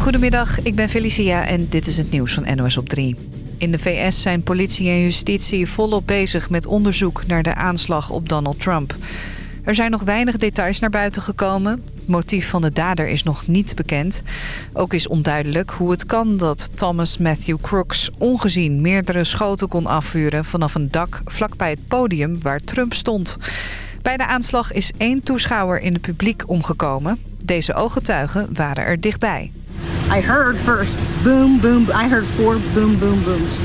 Goedemiddag, ik ben Felicia en dit is het nieuws van NOS op 3. In de VS zijn politie en justitie volop bezig met onderzoek naar de aanslag op Donald Trump. Er zijn nog weinig details naar buiten gekomen. Het motief van de dader is nog niet bekend. Ook is onduidelijk hoe het kan dat Thomas Matthew Crooks ongezien meerdere schoten kon afvuren vanaf een dak vlakbij het podium waar Trump stond. Bij de aanslag is één toeschouwer in het publiek omgekomen. Deze ooggetuigen waren er dichtbij. I heard first boom, boom. I heard four boom, boom, booms.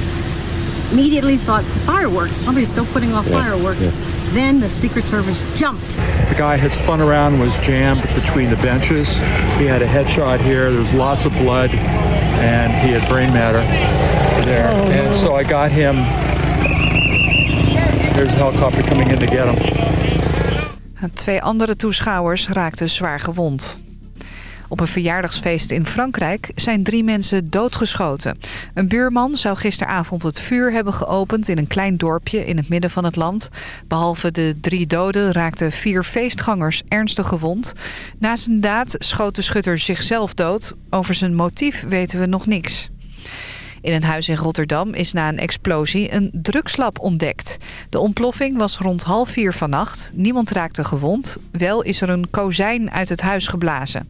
Immediately thought fireworks. Somebody's still putting off Yeah, fireworks. yeah. Then the Secret Service jumped. The guy had spun around, was jammed between the benches. He had a headshot here. There was lots of blood, and he had brain matter there. Oh, and so I got him. There's a helicopter coming in to get him. Twee andere toeschouwers raakten zwaar gewond. Op een verjaardagsfeest in Frankrijk zijn drie mensen doodgeschoten. Een buurman zou gisteravond het vuur hebben geopend in een klein dorpje in het midden van het land. Behalve de drie doden raakten vier feestgangers ernstig gewond. Na zijn daad schoot de schutter zichzelf dood. Over zijn motief weten we nog niks. In een huis in Rotterdam is na een explosie een drugslab ontdekt. De ontploffing was rond half vier vannacht. Niemand raakte gewond. Wel is er een kozijn uit het huis geblazen.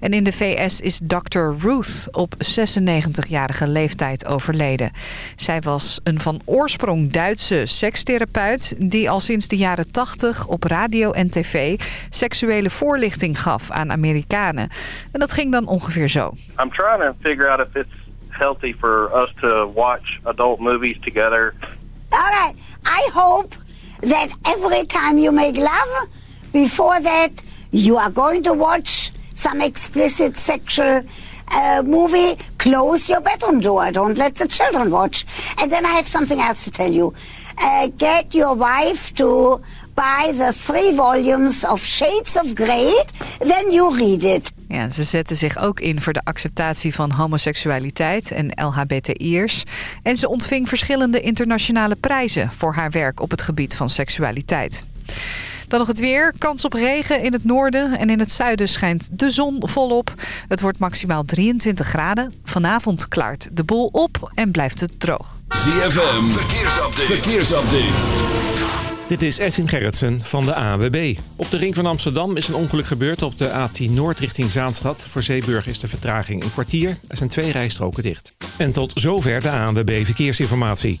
En in de VS is Dr. Ruth op 96-jarige leeftijd overleden. Zij was een van oorsprong Duitse sekstherapeut... die al sinds de jaren 80 op radio en tv seksuele voorlichting gaf aan Amerikanen. En dat ging dan ongeveer zo. I'm trying to figure out if it's healthy for us to watch adult movies together. All right. I hope that every time you make love, before that, you are going to watch some explicit sexual uh, movie. Close your bedroom door. Don't let the children watch. And then I have something else to tell you. Uh, get your wife to buy the three volumes of Shades of Grey. Then you read it. Ja, ze zetten zich ook in voor de acceptatie van homoseksualiteit en LHBTI'ers. En ze ontving verschillende internationale prijzen voor haar werk op het gebied van seksualiteit. Dan nog het weer. Kans op regen in het noorden en in het zuiden schijnt de zon volop. Het wordt maximaal 23 graden. Vanavond klaart de boel op en blijft het droog. ZFM, verkeersupdate. verkeersupdate. Dit is Edwin Gerritsen van de ANWB. Op de ring van Amsterdam is een ongeluk gebeurd op de A10 Noord richting Zaanstad. Voor Zeeburg is de vertraging een kwartier. Er zijn twee rijstroken dicht. En tot zover de ANWB Verkeersinformatie.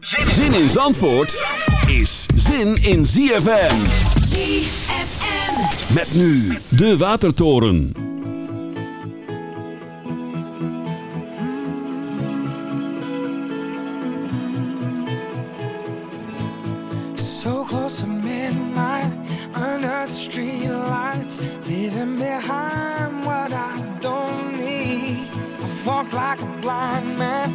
Zin in Zandvoort is zin in ZFM. ZFM. Met nu de Watertoren. So close to midnight, under the street lights, leaving behind what I don't need. I've walked like a blind man,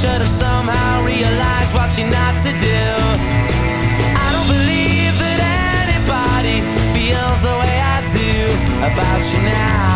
should have somehow realized what you not to do. I don't believe that anybody feels the way I do about you now.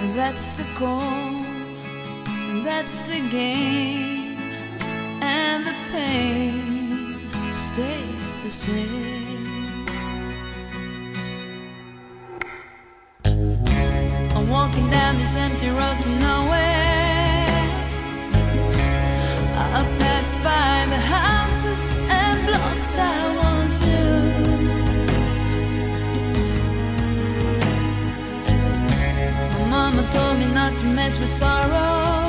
And that's the goal, and that's the game, and the pain stays the same. I'm walking down this empty road to nowhere. Mess with sorrow,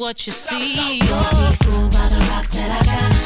what you see. Don't be fooled by the rocks that I got.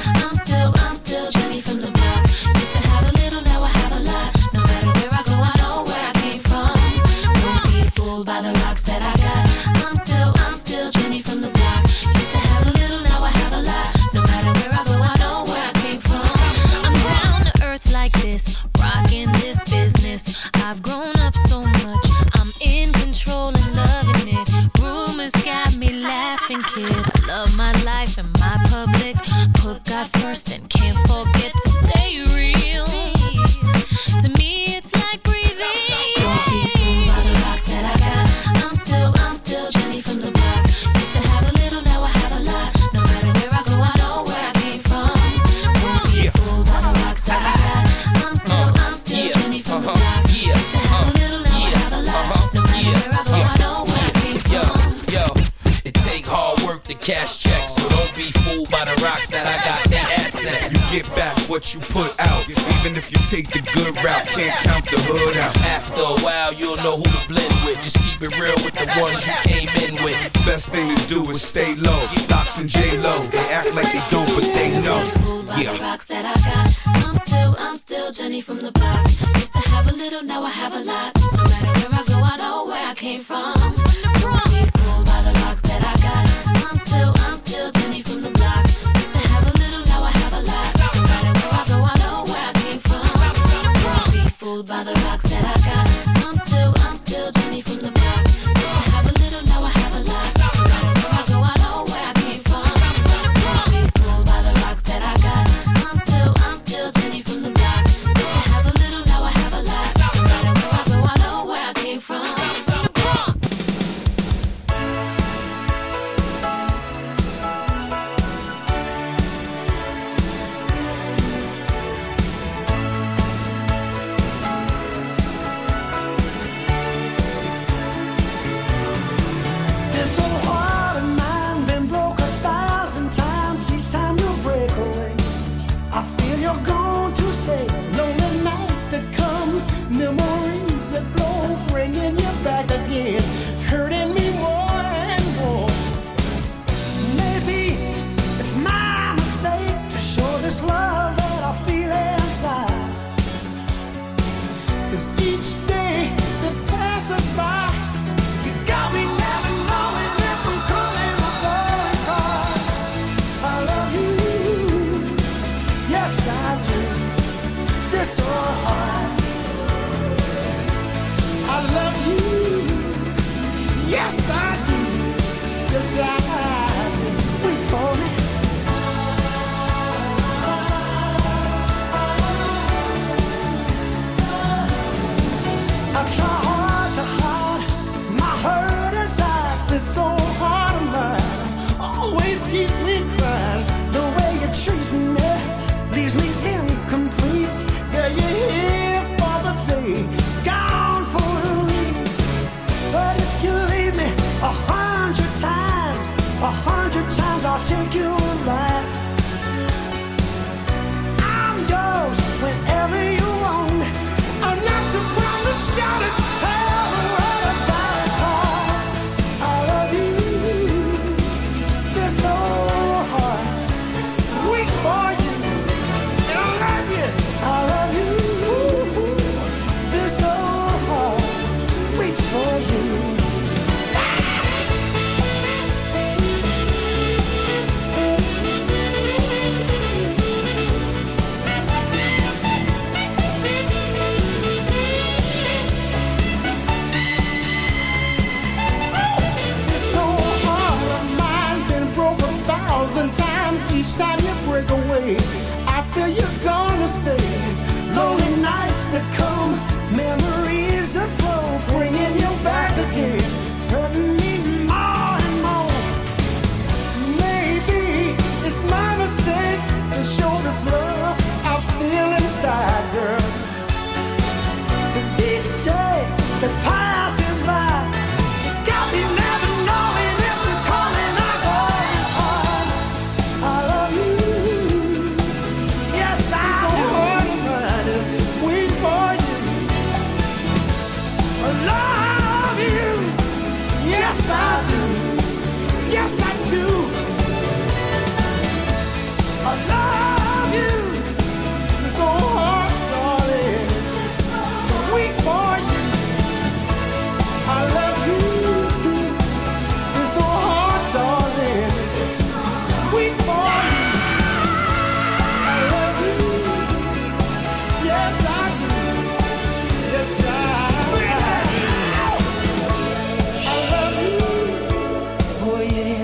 Oh yeah.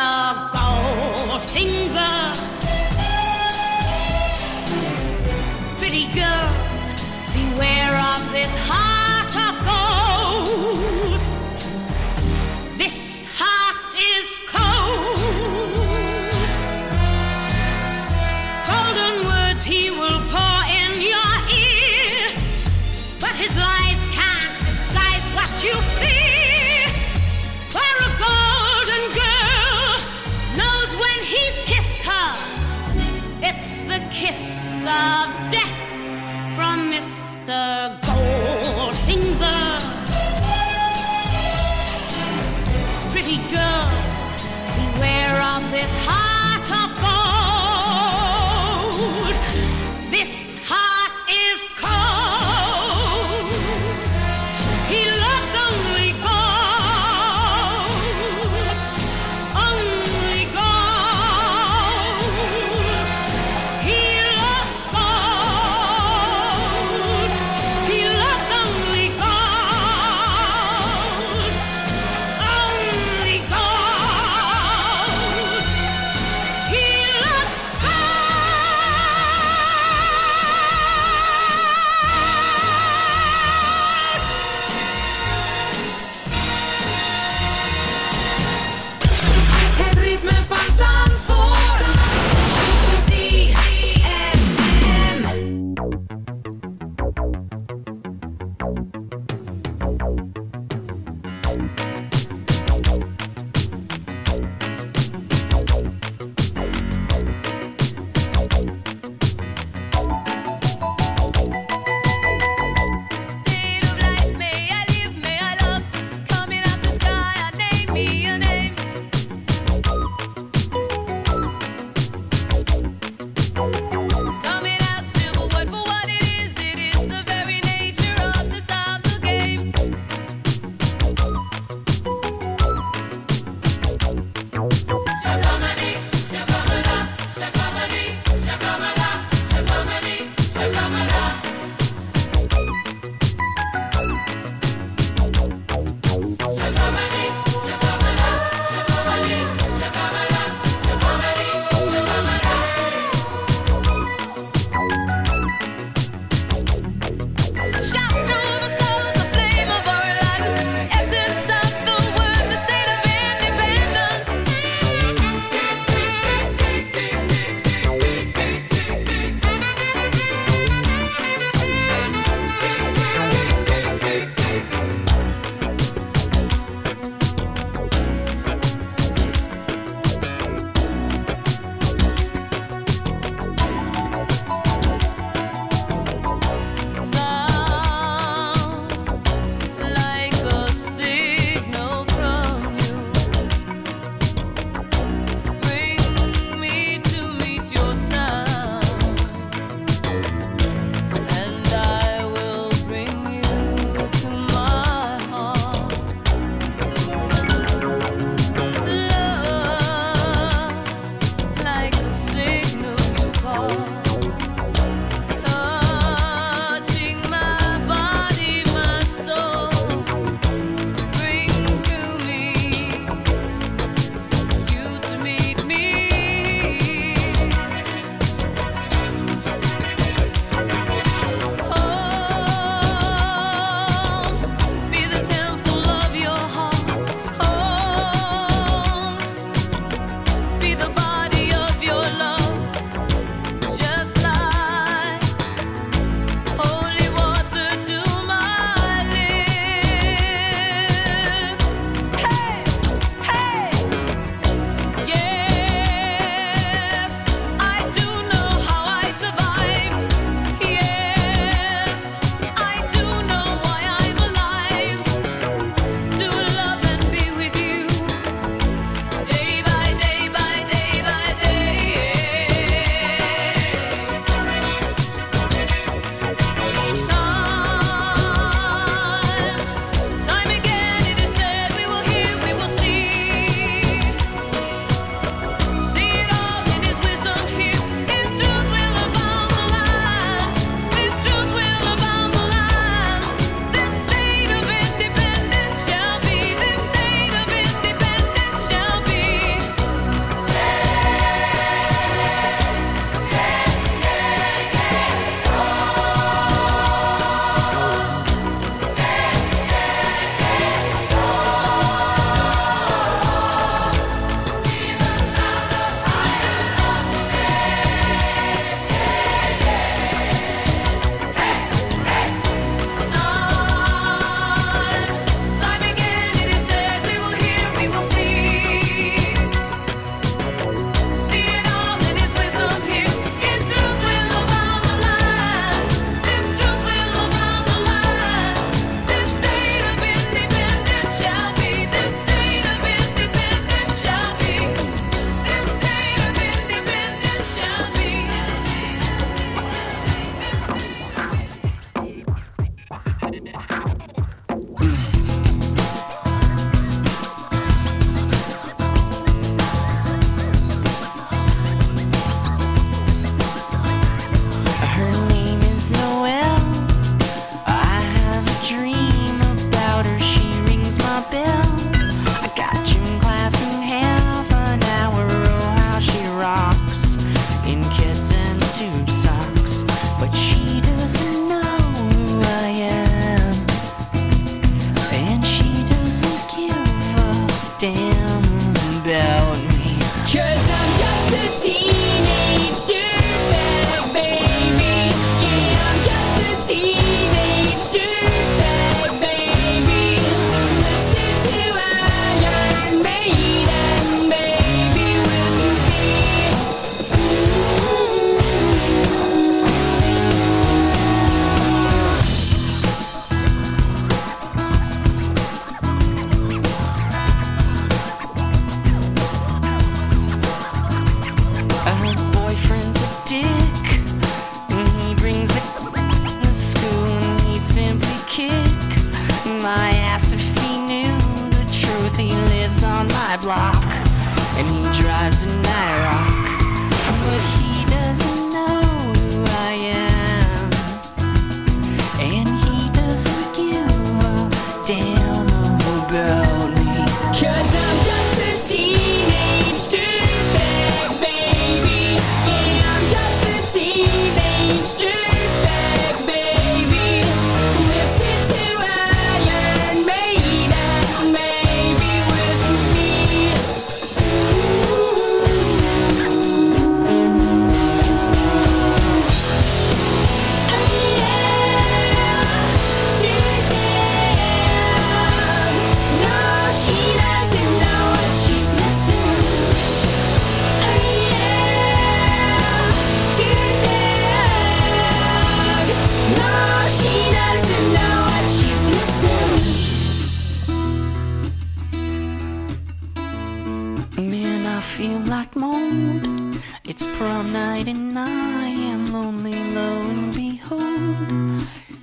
dog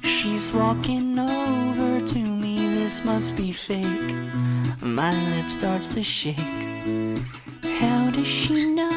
She's walking over to me, this must be fake. My lip starts to shake. How does she know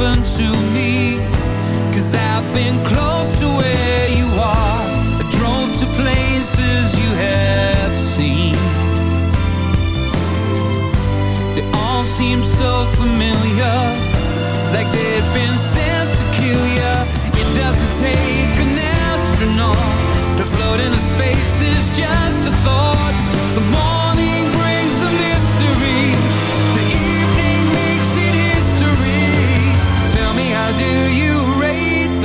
could happen to me. Cause I've been close to where you are. I drove to places you have seen. They all seem so familiar, like they've been sent to kill ya. It doesn't take an astronaut to float into space, is just a thought.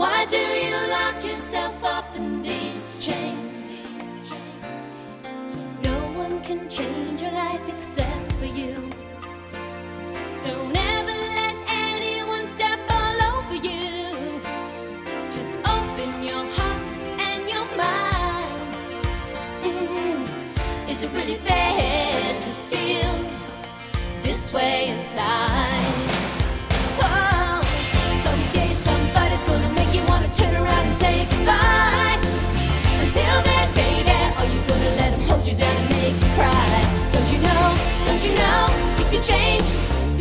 Why do you lock yourself up in these chains? No one can change.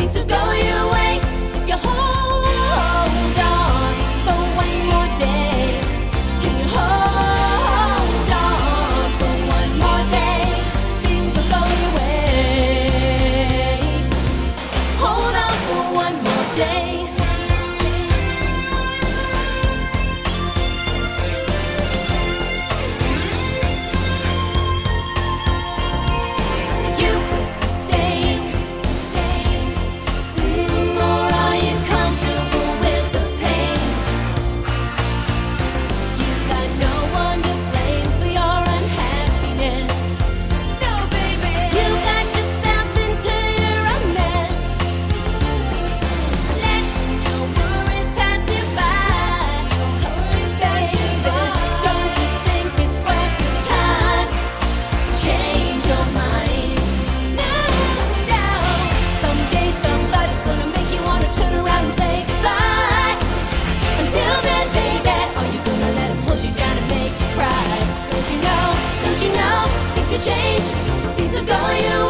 to go. change. Things are going away.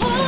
Oh.